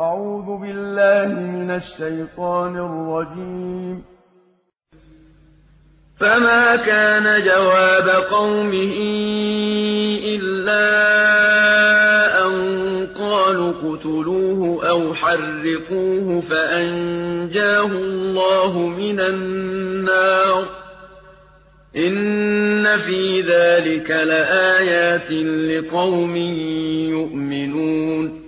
أعوذ بالله من الشيطان الرجيم. فما كان جواب قومه إلا أن قالوا اقتلوه أو حرقوه فأنجاه الله من النار. إن في ذلك لآيات لقوم يؤمنون.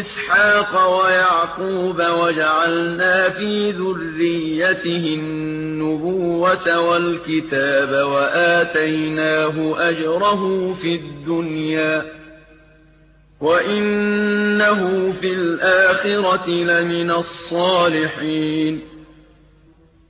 إِسْحَاقَ وَيَعْقُوبَ وَجَعَلْنَا فِي ذُرِّيَّتِهِ النُّبُوَّةَ وَالْكِتَابَ وَآتَيْنَاهُ أَجْرَهُ فِي الدُّنْيَا وَإِنَّهُ فِي الْآخِرَةِ لَمِنَ الصَّالِحِينَ